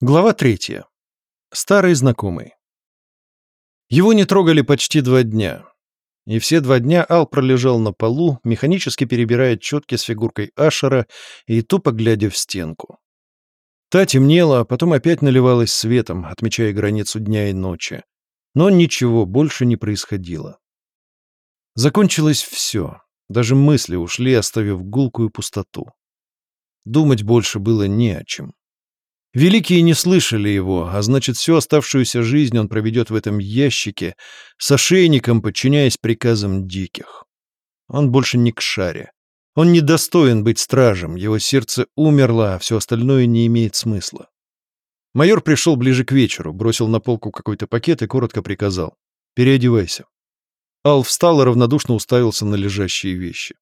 Глава третья. Старый знакомый. Его не трогали почти два дня. И все два дня Ал пролежал на полу, механически перебирая четки с фигуркой Ашера и тупо глядя в стенку. Та темнела, а потом опять наливалась светом, отмечая границу дня и ночи. Но ничего больше не происходило. Закончилось все. Даже мысли ушли, оставив гулкую пустоту. Думать больше было не о чем. Великие не слышали его, а значит, всю оставшуюся жизнь он проведет в этом ящике, с ошейником, подчиняясь приказам диких. Он больше не к шаре. Он не достоин быть стражем, его сердце умерло, а все остальное не имеет смысла. Майор пришел ближе к вечеру, бросил на полку какой-то пакет и коротко приказал. «Переодевайся». Ал встал и равнодушно уставился на лежащие вещи.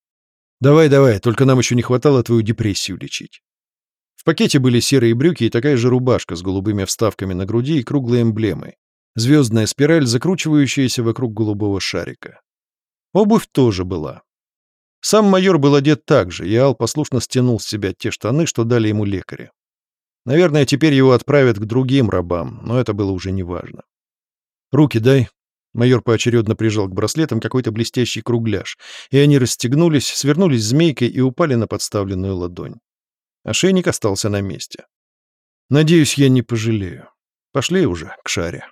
«Давай, давай, только нам еще не хватало твою депрессию лечить». Пакете были серые брюки и такая же рубашка с голубыми вставками на груди и круглой эмблемой. Звездная спираль, закручивающаяся вокруг голубого шарика. Обувь тоже была. Сам майор был одет так же, и Ал послушно стянул с себя те штаны, что дали ему лекари. Наверное, теперь его отправят к другим рабам, но это было уже неважно. «Руки дай», Майор поочередно прижал к браслетам какой-то блестящий кругляш, и они расстегнулись, свернулись змейкой и упали на подставленную ладонь. Ошейник остался на месте. Надеюсь, я не пожалею. Пошли уже к шаре.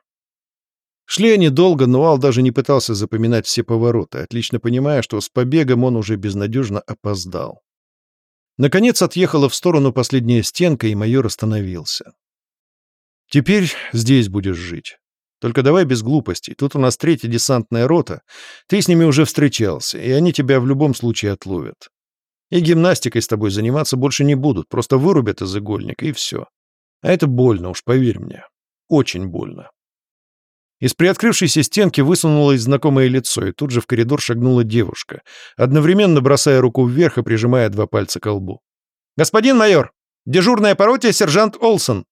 Шли они долго, но Ал даже не пытался запоминать все повороты, отлично понимая, что с побегом он уже безнадежно опоздал. Наконец отъехала в сторону последняя стенка, и майор остановился. «Теперь здесь будешь жить. Только давай без глупостей. Тут у нас третья десантная рота. Ты с ними уже встречался, и они тебя в любом случае отловят. И гимнастикой с тобой заниматься больше не будут, просто вырубят из игольника, и все. А это больно уж, поверь мне. Очень больно. Из приоткрывшейся стенки высунулось знакомое лицо, и тут же в коридор шагнула девушка, одновременно бросая руку вверх и прижимая два пальца к лбу. «Господин майор! Дежурная по сержант Олсон!»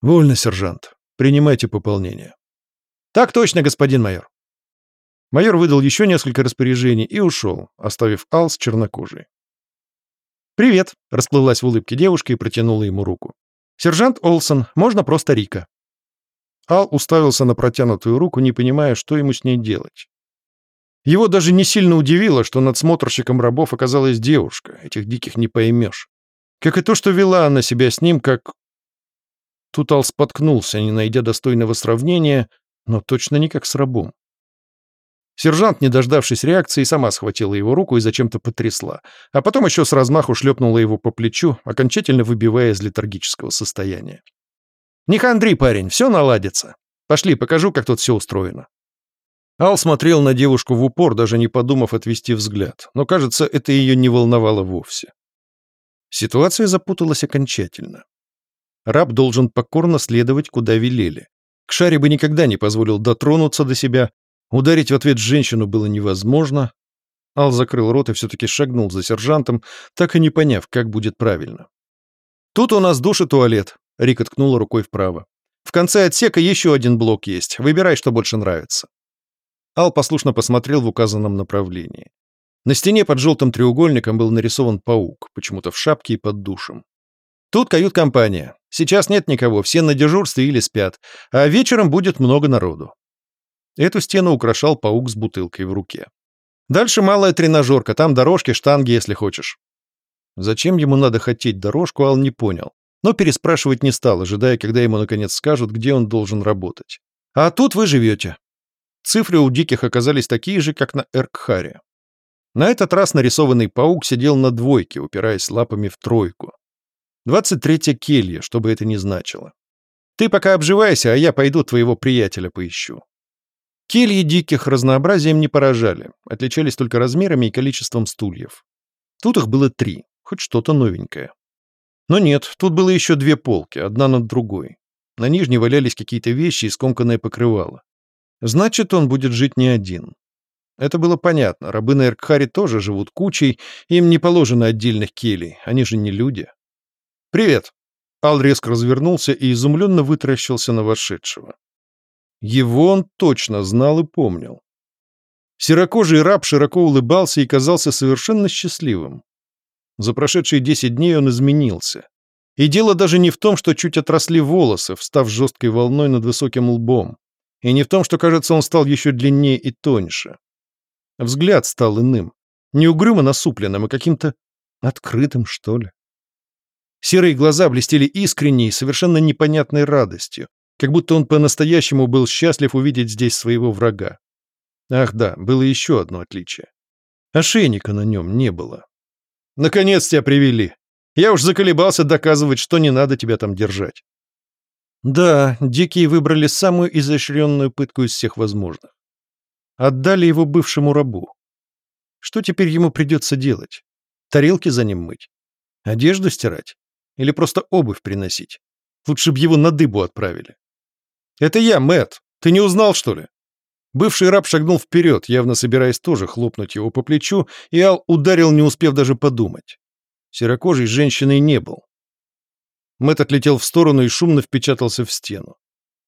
«Вольно, сержант. Принимайте пополнение». «Так точно, господин майор». Майор выдал еще несколько распоряжений и ушел, оставив Ал с чернокожей. «Привет», — расплылась в улыбке девушка и протянула ему руку. «Сержант Олсон, можно просто Рика». Ал уставился на протянутую руку, не понимая, что ему с ней делать. Его даже не сильно удивило, что надсмотрщиком рабов оказалась девушка, этих диких не поймешь. Как и то, что вела она себя с ним, как... Тут Ал споткнулся, не найдя достойного сравнения, но точно не как с рабом. Сержант, не дождавшись реакции, сама схватила его руку и зачем-то потрясла, а потом еще с размаху шлепнула его по плечу, окончательно выбивая из летаргического состояния. «Не хандри, парень, все наладится. Пошли, покажу, как тут все устроено». Ал смотрел на девушку в упор, даже не подумав отвести взгляд, но, кажется, это ее не волновало вовсе. Ситуация запуталась окончательно. Раб должен покорно следовать, куда велели. К шаре бы никогда не позволил дотронуться до себя, Ударить в ответ женщину было невозможно. Ал закрыл рот и все-таки шагнул за сержантом, так и не поняв, как будет правильно. «Тут у нас душ и туалет», — Рика ткнула рукой вправо. «В конце отсека еще один блок есть. Выбирай, что больше нравится». Ал послушно посмотрел в указанном направлении. На стене под желтым треугольником был нарисован паук, почему-то в шапке и под душем. «Тут кают-компания. Сейчас нет никого, все на дежурстве или спят, а вечером будет много народу. Эту стену украшал паук с бутылкой в руке. Дальше малая тренажерка, там дорожки, штанги, если хочешь. Зачем ему надо хотеть дорожку, Ал не понял. Но переспрашивать не стал, ожидая, когда ему наконец скажут, где он должен работать. А тут вы живете. Цифры у диких оказались такие же, как на Эркхаре. На этот раз нарисованный паук сидел на двойке, упираясь лапами в тройку. 23-я келья, что бы это ни значило. Ты пока обживайся, а я пойду твоего приятеля поищу. Кельи диких разнообразием не поражали, отличались только размерами и количеством стульев. Тут их было три, хоть что-то новенькое. Но нет, тут было еще две полки, одна над другой. На нижней валялись какие-то вещи и скомканное покрывало. Значит, он будет жить не один. Это было понятно, рабы на Эркхаре тоже живут кучей, им не положено отдельных келей, они же не люди. «Привет!» Ал резко развернулся и изумленно вытаращился на вошедшего. Его он точно знал и помнил. Серокожий раб широко улыбался и казался совершенно счастливым. За прошедшие десять дней он изменился. И дело даже не в том, что чуть отросли волосы, встав жесткой волной над высоким лбом, и не в том, что, кажется, он стал еще длиннее и тоньше. Взгляд стал иным, не угрюмо насупленным, а каким-то открытым, что ли. Серые глаза блестели искренней, совершенно непонятной радостью, как будто он по-настоящему был счастлив увидеть здесь своего врага. Ах да, было еще одно отличие. Ошейника на нем не было. «Наконец тебя привели. Я уж заколебался доказывать, что не надо тебя там держать». Да, дикие выбрали самую изощренную пытку из всех возможных. Отдали его бывшему рабу. Что теперь ему придется делать? Тарелки за ним мыть? Одежду стирать? Или просто обувь приносить? Лучше б его на дыбу отправили. «Это я, Мэт. Ты не узнал, что ли?» Бывший раб шагнул вперед, явно собираясь тоже хлопнуть его по плечу, и Ал ударил, не успев даже подумать. Серокожей женщиной не был. Мэт отлетел в сторону и шумно впечатался в стену.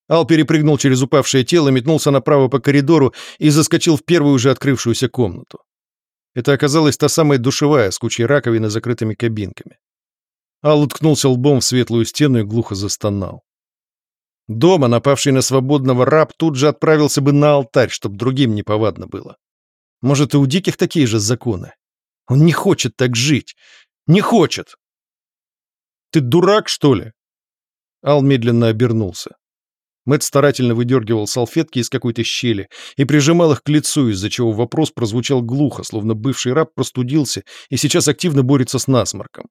Ал перепрыгнул через упавшее тело, метнулся направо по коридору и заскочил в первую уже открывшуюся комнату. Это оказалась та самая душевая с кучей раковин и закрытыми кабинками. Ал уткнулся лбом в светлую стену и глухо застонал. Дома, напавший на свободного раб, тут же отправился бы на алтарь, чтобы другим неповадно было. Может, и у диких такие же законы? Он не хочет так жить. Не хочет. Ты дурак, что ли? Ал медленно обернулся. Мэт старательно выдергивал салфетки из какой-то щели и прижимал их к лицу, из-за чего вопрос прозвучал глухо, словно бывший раб простудился и сейчас активно борется с насморком.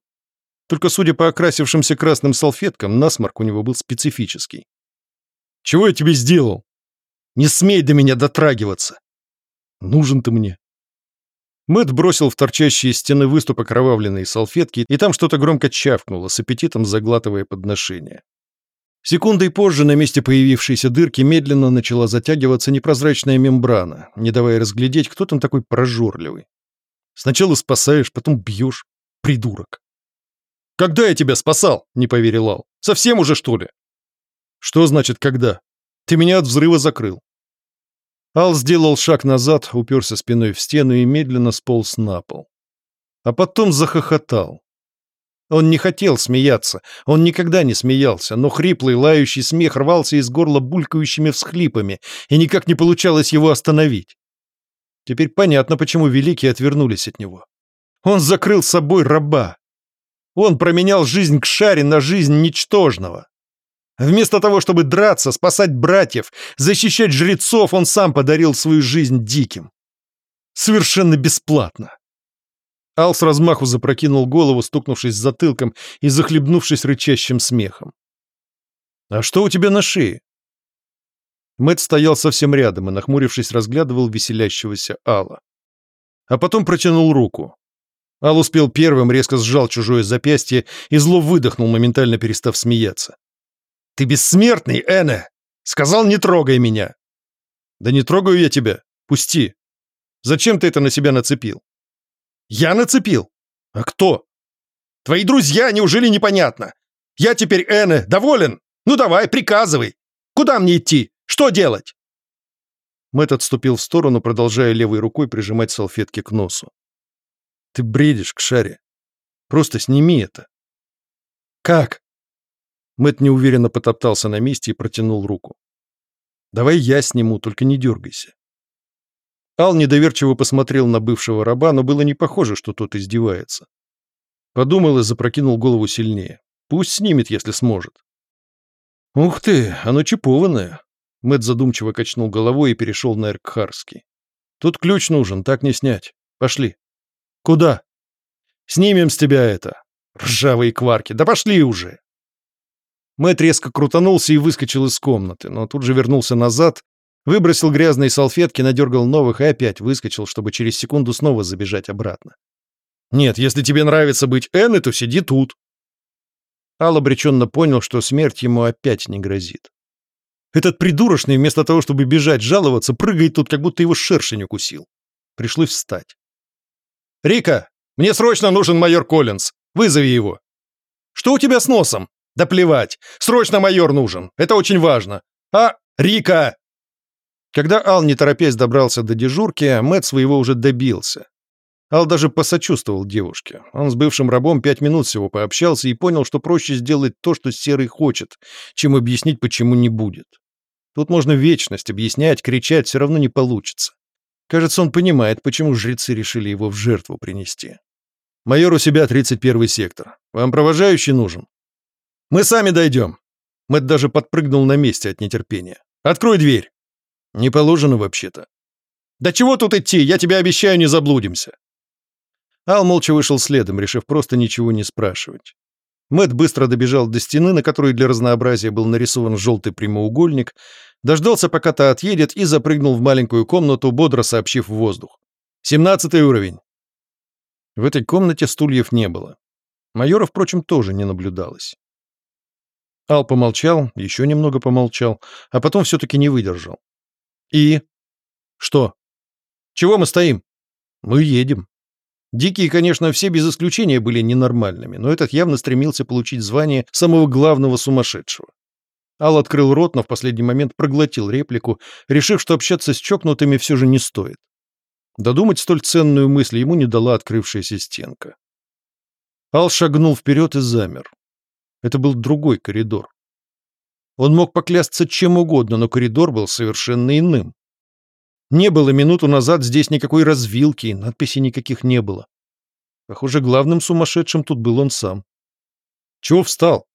Только судя по окрасившимся красным салфеткам, насморк у него был специфический. Чего я тебе сделал? Не смей до меня дотрагиваться. Нужен ты мне. Мэт бросил в торчащие стены выступ окровавленные салфетки, и там что-то громко чавкнуло, с аппетитом заглатывая подношение. Секундой позже на месте появившейся дырки медленно начала затягиваться непрозрачная мембрана, не давая разглядеть, кто там такой прожорливый. Сначала спасаешь, потом бьешь. Придурок. «Когда я тебя спасал?» — не поверил Ал. «Совсем уже, что ли?» «Что значит «когда»? Ты меня от взрыва закрыл». Ал сделал шаг назад, уперся спиной в стену и медленно сполз на пол. А потом захохотал. Он не хотел смеяться, он никогда не смеялся, но хриплый, лающий смех рвался из горла булькающими всхлипами, и никак не получалось его остановить. Теперь понятно, почему великие отвернулись от него. Он закрыл собой раба. Он променял жизнь к шаре на жизнь ничтожного. Вместо того, чтобы драться, спасать братьев, защищать жрецов, он сам подарил свою жизнь диким. Совершенно бесплатно. Ал с размаху запрокинул голову, стукнувшись затылком и захлебнувшись рычащим смехом. «А что у тебя на шее?» Мэт стоял совсем рядом и, нахмурившись, разглядывал веселящегося Алла. А потом протянул руку. Ал успел первым, резко сжал чужое запястье и зло выдохнул, моментально перестав смеяться. «Ты бессмертный, Эне! Сказал, не трогай меня!» «Да не трогаю я тебя. Пусти. Зачем ты это на себя нацепил?» «Я нацепил? А кто?» «Твои друзья, неужели непонятно? Я теперь Эне, доволен? Ну давай, приказывай. Куда мне идти? Что делать?» Мэтт отступил в сторону, продолжая левой рукой прижимать салфетки к носу. «Ты бредишь, к шаре. Просто сними это». «Как?» Мэт неуверенно потоптался на месте и протянул руку. «Давай я сниму, только не дергайся». Ал недоверчиво посмотрел на бывшего раба, но было не похоже, что тот издевается. Подумал и запрокинул голову сильнее. Пусть снимет, если сможет. «Ух ты, оно чипованное!» Мэт задумчиво качнул головой и перешел на Эркхарский. «Тут ключ нужен, так не снять. Пошли». «Куда?» «Снимем с тебя это. Ржавые кварки. Да пошли уже!» Мэт резко крутанулся и выскочил из комнаты, но тут же вернулся назад, выбросил грязные салфетки, надергал новых и опять выскочил, чтобы через секунду снова забежать обратно. «Нет, если тебе нравится быть Энной, то сиди тут». Ал обреченно понял, что смерть ему опять не грозит. Этот придурочный, вместо того, чтобы бежать жаловаться, прыгает тут, как будто его шершень укусил. Пришлось встать. «Рика, мне срочно нужен майор Коллинз. Вызови его». «Что у тебя с носом?» Да плевать. Срочно майор нужен. Это очень важно. А, Рика!» Когда Ал, не торопясь, добрался до дежурки, Мэт своего уже добился. Ал даже посочувствовал девушке. Он с бывшим рабом пять минут всего пообщался и понял, что проще сделать то, что Серый хочет, чем объяснить, почему не будет. Тут можно вечность объяснять, кричать, все равно не получится. Кажется, он понимает, почему жрецы решили его в жертву принести. «Майор у себя 31-й сектор. Вам провожающий нужен?» «Мы сами дойдем». Мэтт даже подпрыгнул на месте от нетерпения. «Открой дверь». «Не положено вообще-то». «Да чего тут идти? Я тебе обещаю, не заблудимся». Ал молча вышел следом, решив просто ничего не спрашивать. Мэт быстро добежал до стены, на которой для разнообразия был нарисован желтый прямоугольник, дождался, пока та отъедет, и запрыгнул в маленькую комнату, бодро сообщив в воздух. «Семнадцатый уровень». В этой комнате стульев не было. Майора, впрочем, тоже не наблюдалось. Ал помолчал, еще немного помолчал, а потом все-таки не выдержал. «И?» «Что?» «Чего мы стоим?» «Мы едем». Дикие, конечно, все без исключения были ненормальными, но этот явно стремился получить звание самого главного сумасшедшего. Ал открыл рот, но в последний момент проглотил реплику, решив, что общаться с чокнутыми все же не стоит. Додумать столь ценную мысль ему не дала открывшаяся стенка. Ал шагнул вперед и замер. Это был другой коридор. Он мог поклясться чем угодно, но коридор был совершенно иным. Не было минуту назад здесь никакой развилки, надписей никаких не было. Похоже, главным сумасшедшим тут был он сам. Чего встал?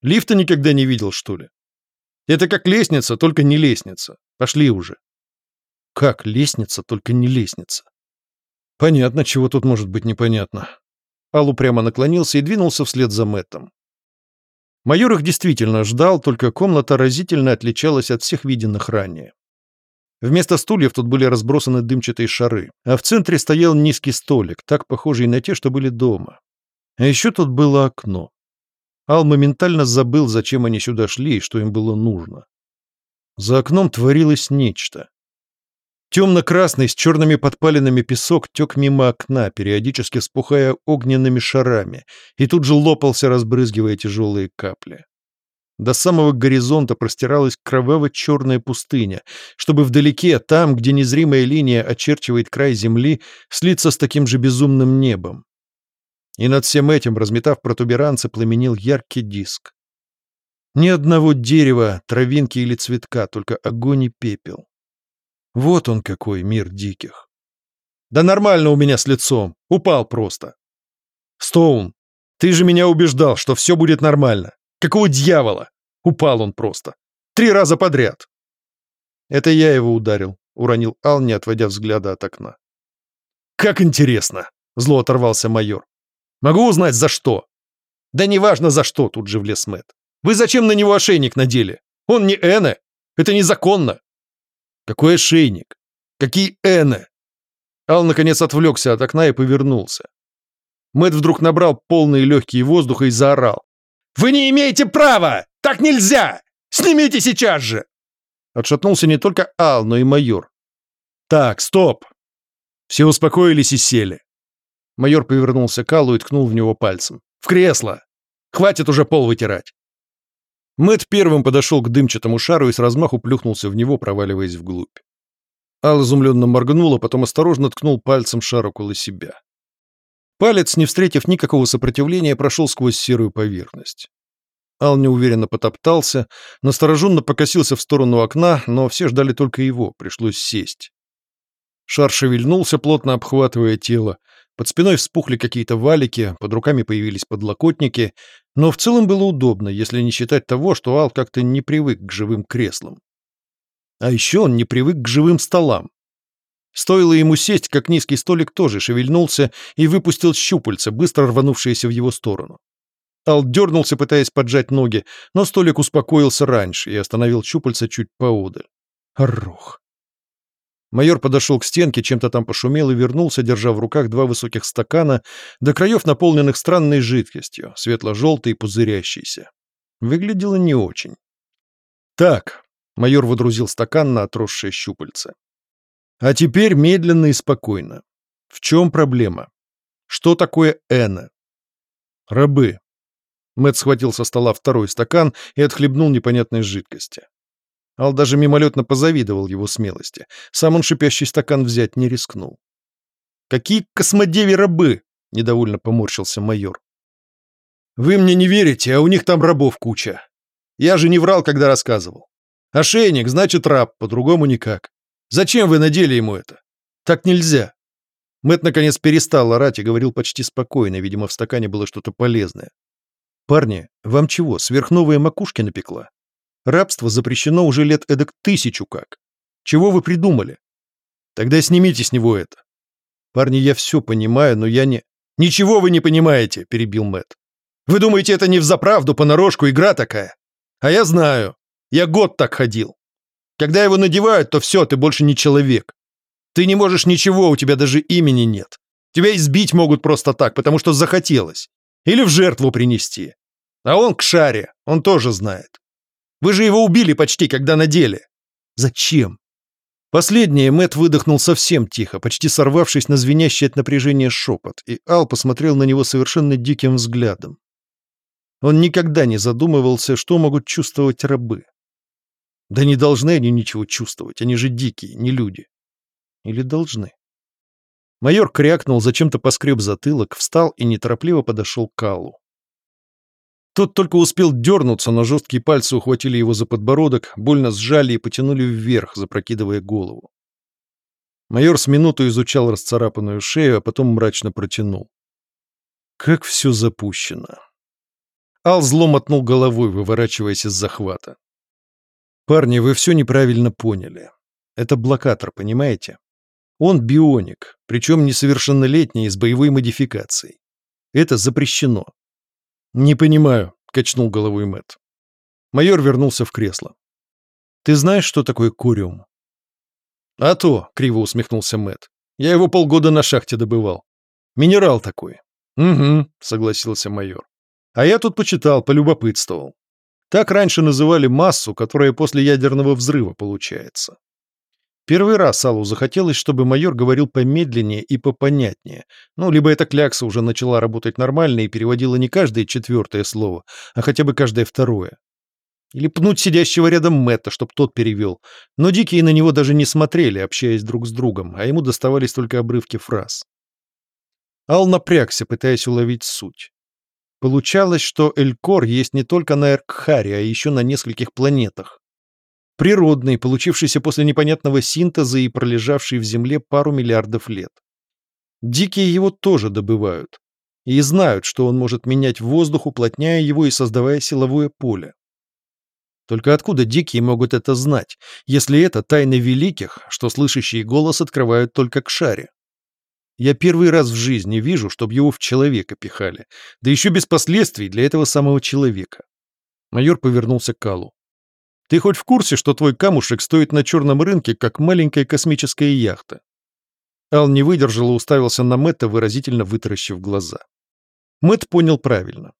Лифта никогда не видел, что ли? Это как лестница, только не лестница. Пошли уже. Как лестница, только не лестница? Понятно, чего тут может быть непонятно. Аллу прямо наклонился и двинулся вслед за Мэттом. Майор их действительно ждал, только комната разительно отличалась от всех виденных ранее. Вместо стульев тут были разбросаны дымчатые шары, а в центре стоял низкий столик, так похожий на те, что были дома. А еще тут было окно. Ал моментально забыл, зачем они сюда шли и что им было нужно. За окном творилось нечто. Темно-красный с черными подпалинами песок тек мимо окна, периодически вспухая огненными шарами, и тут же лопался, разбрызгивая тяжелые капли. До самого горизонта простиралась кроваво-черная пустыня, чтобы вдалеке, там, где незримая линия очерчивает край земли, слиться с таким же безумным небом. И над всем этим, разметав протуберанцы, пламенил яркий диск. Ни одного дерева, травинки или цветка, только огонь и пепел. Вот он какой мир диких. Да нормально у меня с лицом, упал просто. Стоун, ты же меня убеждал, что все будет нормально. Какого дьявола? Упал он просто. Три раза подряд. Это я его ударил, уронил Ал, не отводя взгляда от окна. Как интересно, зло оторвался майор. Могу узнать, за что? Да неважно за что, тут же влез Мэтт. Вы зачем на него ошейник надели? Он не Эне. Это незаконно. Какой ошейник? Какие Эне? Ал наконец отвлекся от окна и повернулся. Мэтт вдруг набрал полные легкие воздуха и заорал. Вы не имеете права! Так нельзя! Снимите сейчас же!» Отшатнулся не только Ал, но и майор. «Так, стоп!» Все успокоились и сели. Майор повернулся к Аллу и ткнул в него пальцем. «В кресло! Хватит уже пол вытирать!» Мэт первым подошел к дымчатому шару и с размаху плюхнулся в него, проваливаясь вглубь. Ал изумленно моргнул, а потом осторожно ткнул пальцем шар около себя. Палец, не встретив никакого сопротивления, прошел сквозь серую поверхность. Ал неуверенно потоптался, настороженно покосился в сторону окна, но все ждали только его, пришлось сесть. Шар шевельнулся, плотно обхватывая тело, под спиной вспухли какие-то валики, под руками появились подлокотники, но в целом было удобно, если не считать того, что Ал как-то не привык к живым креслам. А еще он не привык к живым столам. Стоило ему сесть, как низкий столик тоже шевельнулся и выпустил щупальца, быстро рванувшиеся в его сторону. Ал дернулся, пытаясь поджать ноги, но столик успокоился раньше и остановил щупальца чуть поодаль. Рух. Майор подошел к стенке, чем-то там пошумел и вернулся, держа в руках два высоких стакана, до краев наполненных странной жидкостью, светло-желтой и пузырящейся. Выглядело не очень. «Так», — майор водрузил стакан на отросшее щупальце. А теперь медленно и спокойно. В чем проблема? Что такое Эна? Рабы. Мэт схватил со стола второй стакан и отхлебнул непонятной жидкости. Ал даже мимолетно позавидовал его смелости. Сам он шипящий стакан взять не рискнул. Какие космодеви рабы? Недовольно поморщился майор. Вы мне не верите, а у них там рабов куча. Я же не врал, когда рассказывал. Ошейник, значит раб, по-другому никак. Зачем вы надели ему это? Так нельзя. Мэт наконец перестал орать и говорил почти спокойно, видимо, в стакане было что-то полезное. «Парни, вам чего, сверхновые макушки напекла? Рабство запрещено уже лет эдак тысячу как. Чего вы придумали? Тогда снимите с него это. Парни, я все понимаю, но я не... Ничего вы не понимаете, перебил Мэт. Вы думаете, это не взаправду, понарошку игра такая? А я знаю. Я год так ходил. Когда его надевают, то все, ты больше не человек. Ты не можешь ничего, у тебя даже имени нет. Тебя избить могут просто так, потому что захотелось. Или в жертву принести. А он к шаре, он тоже знает. Вы же его убили почти, когда надели. Зачем? Последнее Мэт выдохнул совсем тихо, почти сорвавшись на звенящий от напряжения шепот, и Ал посмотрел на него совершенно диким взглядом. Он никогда не задумывался, что могут чувствовать рабы. Да не должны они ничего чувствовать, они же дикие, не люди. Или должны? Майор крякнул, зачем-то поскреб затылок, встал и неторопливо подошел к Аллу. Тот только успел дернуться, но жесткие пальцы ухватили его за подбородок, больно сжали и потянули вверх, запрокидывая голову. Майор с минуту изучал расцарапанную шею, а потом мрачно протянул. Как все запущено. Ал зло мотнул головой, выворачиваясь из захвата. «Парни, вы все неправильно поняли. Это блокатор, понимаете? Он бионик, причем несовершеннолетний, с боевой модификацией. Это запрещено. «Не понимаю», — качнул головой Мэт. Майор вернулся в кресло. «Ты знаешь, что такое куриум?» «А то», — криво усмехнулся Мэт. «Я его полгода на шахте добывал. Минерал такой». «Угу», — согласился майор. «А я тут почитал, полюбопытствовал. Так раньше называли массу, которая после ядерного взрыва получается. Первый раз Аллу захотелось, чтобы майор говорил помедленнее и попонятнее. Ну, либо эта клякса уже начала работать нормально и переводила не каждое четвертое слово, а хотя бы каждое второе. Или пнуть сидящего рядом Мэтта, чтоб тот перевел. Но дикие на него даже не смотрели, общаясь друг с другом, а ему доставались только обрывки фраз. Ал напрягся, пытаясь уловить суть. Получалось, что Элькор есть не только на Эркхаре, а еще на нескольких планетах. Природный, получившийся после непонятного синтеза и пролежавший в земле пару миллиардов лет. Дикие его тоже добывают. И знают, что он может менять воздух, уплотняя его и создавая силовое поле. Только откуда дикие могут это знать, если это тайны великих, что слышащий голос открывают только к шаре? Я первый раз в жизни вижу, чтобы его в человека пихали, да еще без последствий для этого самого человека. Майор повернулся к Калу. Ты хоть в курсе, что твой камушек стоит на черном рынке, как маленькая космическая яхта?» Ал не выдержал и уставился на Мэтта, выразительно вытаращив глаза. Мэтт понял правильно.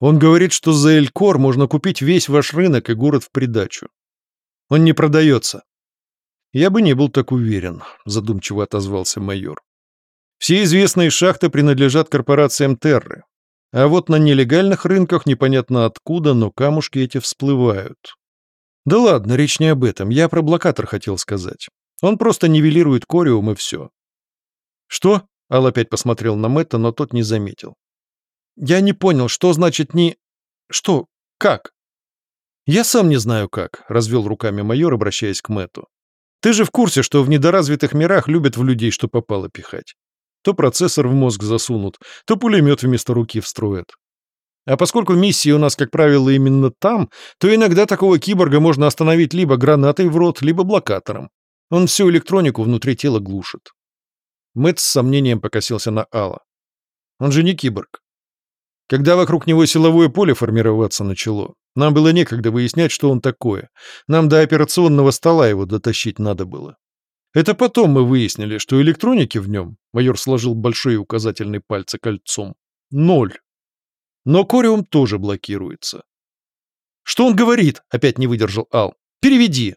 Он говорит, что за Элькор можно купить весь ваш рынок и город в придачу. Он не продается. Я бы не был так уверен, задумчиво отозвался майор. Все известные шахты принадлежат корпорациям Терры. А вот на нелегальных рынках непонятно откуда, но камушки эти всплывают. Да ладно, речь не об этом. Я про блокатор хотел сказать. Он просто нивелирует кориум и все. Что? Ал опять посмотрел на Мэтта, но тот не заметил. Я не понял, что значит не... Что? Как? Я сам не знаю как, развел руками майор, обращаясь к Мэтту. Ты же в курсе, что в недоразвитых мирах любят в людей, что попало пихать. То процессор в мозг засунут, то пулемет вместо руки встроят. А поскольку миссии у нас, как правило, именно там, то иногда такого киборга можно остановить либо гранатой в рот, либо блокатором. Он всю электронику внутри тела глушит. Мэтт с сомнением покосился на Алла. Он же не киборг. Когда вокруг него силовое поле формироваться начало, нам было некогда выяснять, что он такое. Нам до операционного стола его дотащить надо было. Это потом мы выяснили, что электроники в нем, майор сложил большие указательные пальцы кольцом, ноль. Но Кориум тоже блокируется. «Что он говорит?» — опять не выдержал Ал. «Переведи!»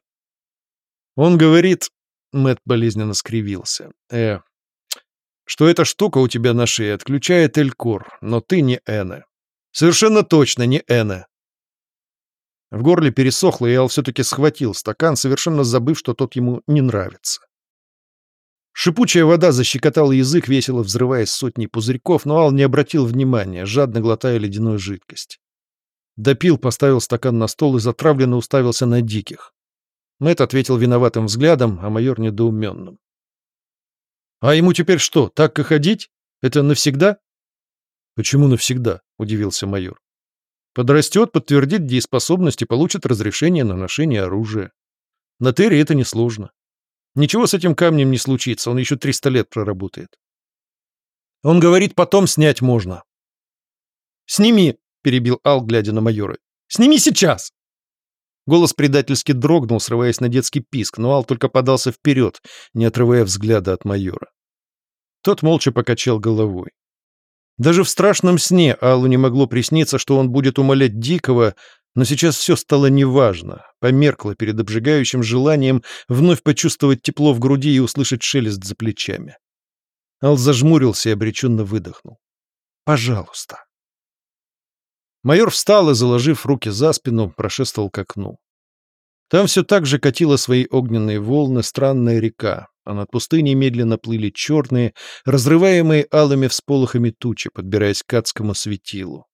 Он говорит... Мэт болезненно скривился. «Э, что эта штука у тебя на шее отключает Элькор, но ты не Эна. Совершенно точно не Эна. В горле пересохло, и Ал все-таки схватил стакан, совершенно забыв, что тот ему не нравится. Шипучая вода защекотала язык, весело взрываясь сотней пузырьков, но Ал не обратил внимания, жадно глотая ледяную жидкость. Допил, поставил стакан на стол и затравленно уставился на диких. Мэт ответил виноватым взглядом, а майор недоуменным. «А ему теперь что, так и ходить? Это навсегда?» «Почему навсегда?» — удивился майор. «Подрастет, подтвердит дееспособность и получит разрешение на ношение оружия. На Терре это несложно. Ничего с этим камнем не случится, он еще 300 лет проработает. Он говорит, потом снять можно. «Сними!» — перебил Ал, глядя на майора. «Сними сейчас!» Голос предательски дрогнул, срываясь на детский писк, но Ал только подался вперед, не отрывая взгляда от майора. Тот молча покачал головой. Даже в страшном сне Аллу не могло присниться, что он будет умолять Дикого, но сейчас все стало неважно, померкло перед обжигающим желанием вновь почувствовать тепло в груди и услышать шелест за плечами. Ал зажмурился и обреченно выдохнул. «Пожалуйста». Майор встал и, заложив руки за спину, прошествовал к окну. Там все так же катила свои огненные волны странная река, а над пустыней медленно плыли черные, разрываемые алыми всполохами тучи, подбираясь к адскому светилу.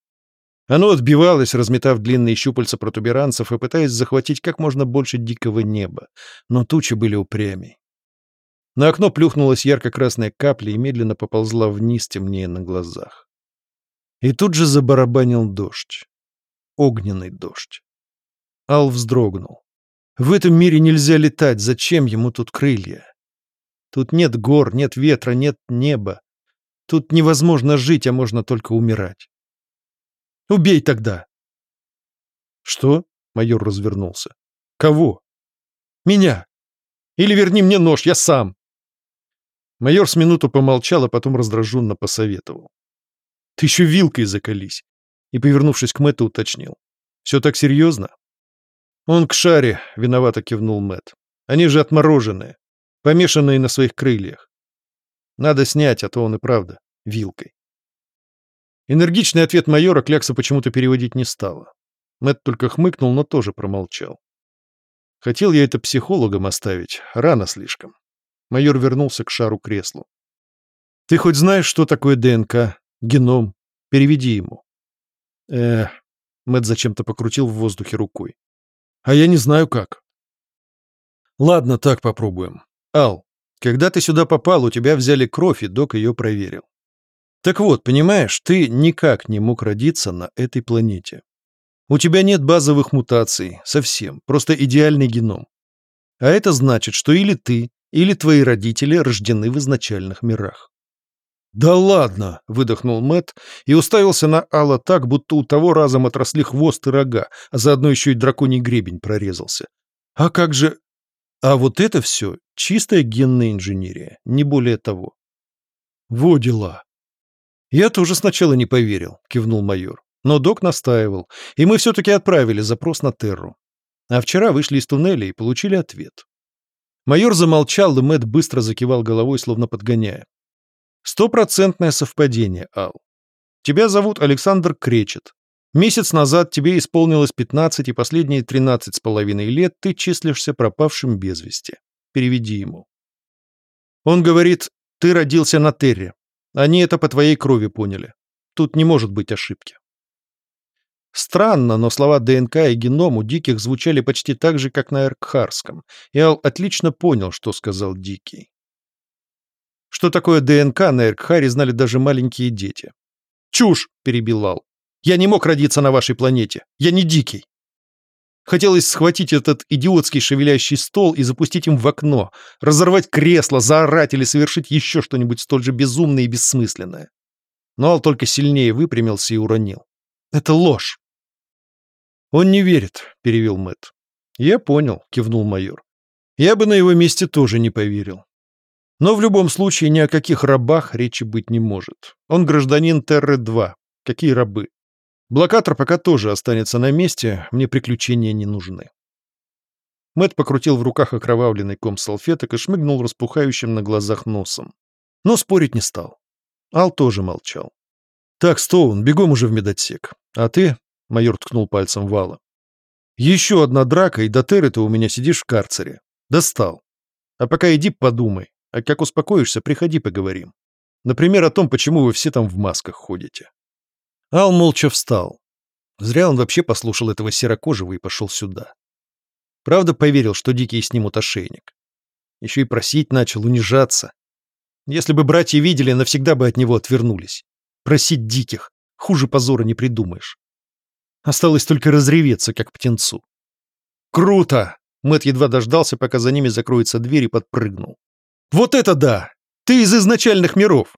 Оно отбивалось, разметав длинные щупальца протуберанцев и пытаясь захватить как можно больше дикого неба, но тучи были упрямей. На окно плюхнулась ярко-красная капля и медленно поползла вниз, темнее на глазах. И тут же забарабанил дождь. Огненный дождь. Ал вздрогнул. В этом мире нельзя летать, зачем ему тут крылья? Тут нет гор, нет ветра, нет неба. Тут невозможно жить, а можно только умирать. Убей тогда!» «Что?» — майор развернулся. «Кого?» «Меня! Или верни мне нож, я сам!» Майор с минуту помолчал, а потом раздраженно посоветовал. «Ты еще вилкой закались!» И, повернувшись к Мэтту, уточнил. «Все так серьезно?» «Он к шаре», — виновато кивнул Мэтт. «Они же отмороженные, помешанные на своих крыльях. Надо снять, а то он и правда вилкой». Энергичный ответ майора Клякса почему-то переводить не стала. Мэтт только хмыкнул, но тоже промолчал. Хотел я это психологом оставить, рано слишком. Майор вернулся к шару креслу. «Ты хоть знаешь, что такое ДНК? Геном? Переведи ему». «Эх...» — Мэтт зачем-то покрутил в воздухе рукой. «А я не знаю как». «Ладно, так попробуем. Ал, когда ты сюда попал, у тебя взяли кровь, и док ее проверил. Так вот, понимаешь, ты никак не мог родиться на этой планете. У тебя нет базовых мутаций, совсем, просто идеальный геном. А это значит, что или ты, или твои родители рождены в изначальных мирах. «Да ладно!» — выдохнул Мэт и уставился на Алла так, будто у того разом отросли хвост и рога, а заодно еще и драконий гребень прорезался. «А как же...» «А вот это все чистая генная инженерия, не более того». «Во дела!» «Я тоже сначала не поверил», — кивнул майор. Но док настаивал, и мы все-таки отправили запрос на Терру. А вчера вышли из туннеля и получили ответ. Майор замолчал, и Мэтт быстро закивал головой, словно подгоняя. «Стопроцентное совпадение, Ал. Тебя зовут Александр Кречет. Месяц назад тебе исполнилось 15, и последние 13 с половиной лет ты числишься пропавшим без вести. Переведи ему». Он говорит, ты родился на Терре, они это по твоей крови поняли. Тут не может быть ошибки. Странно, но слова ДНК и геном у Диких звучали почти так же, как на Эркхарском, и Ал отлично понял, что сказал Дикий. Что такое ДНК на Эркхаре знали даже маленькие дети. «Чушь!» — перебил Ал. «Я не мог родиться на вашей планете. Я не Дикий. Хотелось схватить этот идиотский шевелящий стол и запустить им в окно, разорвать кресло, заорать или совершить еще что-нибудь столь же безумное и бессмысленное. Но Ал только сильнее выпрямился и уронил. «Это ложь!» «Он не верит», — перевел Мэтт. «Я понял», — кивнул майор. «Я бы на его месте тоже не поверил. Но в любом случае ни о каких рабах речи быть не может. Он гражданин Терры-2. Какие рабы? Блокатор пока тоже останется на месте, мне приключения не нужны. Мэт покрутил в руках окровавленный ком салфеток и шмыгнул распухающим на глазах носом. Но спорить не стал. Ал тоже молчал. «Так, Стоун, бегом уже в медотсек. А ты...» — майор ткнул пальцем вала. «Еще одна драка, и до теры ты у меня сидишь в карцере. Достал. А пока иди подумай, А как успокоишься, приходи поговорим. Например, о том, почему вы все там в масках ходите». Ал молча встал. Зря он вообще послушал этого серокожего и пошел сюда. Правда поверил, что дикие снимут ошейник. Еще и просить начал, унижаться. Если бы братья видели, навсегда бы от него отвернулись. Просить диких. Хуже позора не придумаешь. Осталось только разреветься, как птенцу. «Круто!» Мэт едва дождался, пока за ними закроется дверь и подпрыгнул. «Вот это да! Ты из изначальных миров!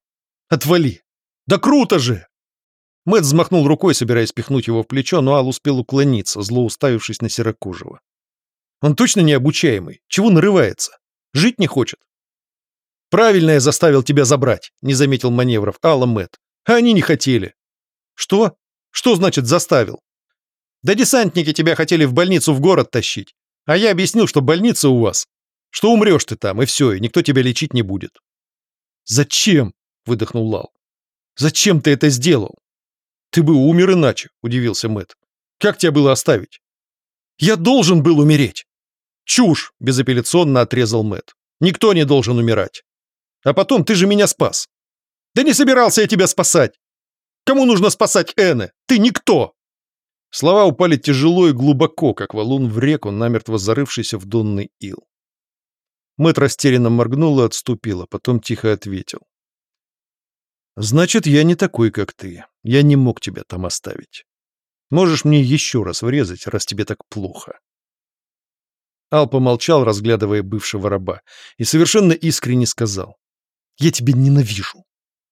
Отвали! Да круто же!» Мэт взмахнул рукой, собираясь пихнуть его в плечо, но Ал успел уклониться, зло уставившись на Серокожего. «Он точно необучаемый? Чего нарывается? Жить не хочет?» «Правильно я заставил тебя забрать», — не заметил маневров Алла Мэт. «А они не хотели». «Что? Что значит заставил?» «Да десантники тебя хотели в больницу в город тащить. А я объяснил, что больница у вас. Что умрешь ты там, и все, и никто тебя лечить не будет». «Зачем?» — выдохнул Лал. «Зачем ты это сделал?» «Ты бы умер иначе», — удивился Мэт. «Как тебя было оставить?» «Я должен был умереть!» «Чушь!» — безапелляционно отрезал Мэт. «Никто не должен умирать. А потом ты же меня спас!» «Да не собирался я тебя спасать! Кому нужно спасать Эны? Ты никто!» Слова упали тяжело и глубоко, как валун в реку, намертво зарывшийся в донный ил. Мэт растерянно моргнул и отступил, а потом тихо ответил. «Значит, я не такой, как ты. Я не мог тебя там оставить. Можешь мне еще раз врезать, раз тебе так плохо». Ал помолчал, разглядывая бывшего раба, и совершенно искренне сказал. «Я тебя ненавижу.